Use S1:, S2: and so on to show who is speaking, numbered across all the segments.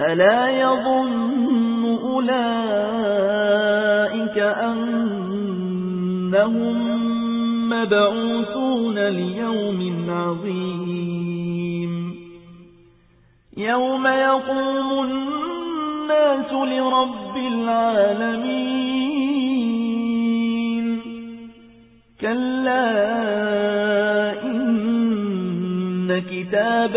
S1: ألا يظن أولئك أنهم مبعوثون ليوم عظيم. يوم يقوم الناس لرب العالمين. كلا إن كتاب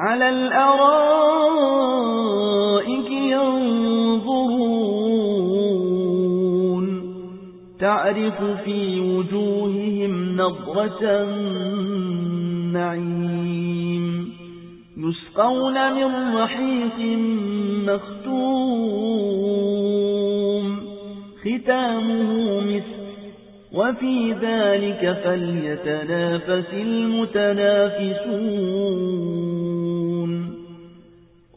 S1: على الأرائك ينظرون. تعرف في وجوههم نظرة النعيم. يسقون من رحيق مختوم. ختامه مسك. وفي ذلك فليتنافس المتنافسون.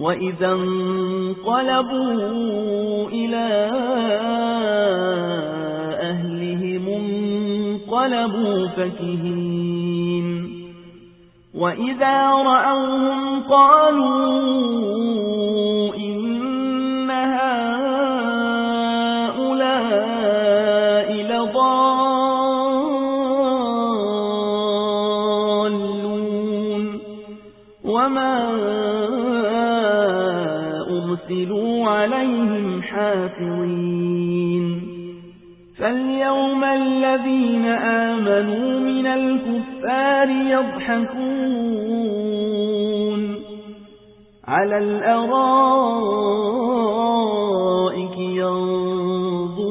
S1: وإذا انقلبوا إلى أهلهم انقلبوا فكهين وإذا رأوهم قالوا إن هؤلاء لضالون وما أرسلوا عليهم حافظين فاليوم الذين آمنوا من الكفار يضحكون على الأرائك ينظرون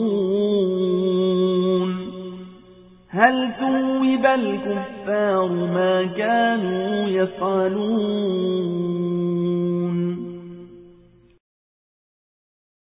S1: هل توب الكفار ما كانوا يفعلون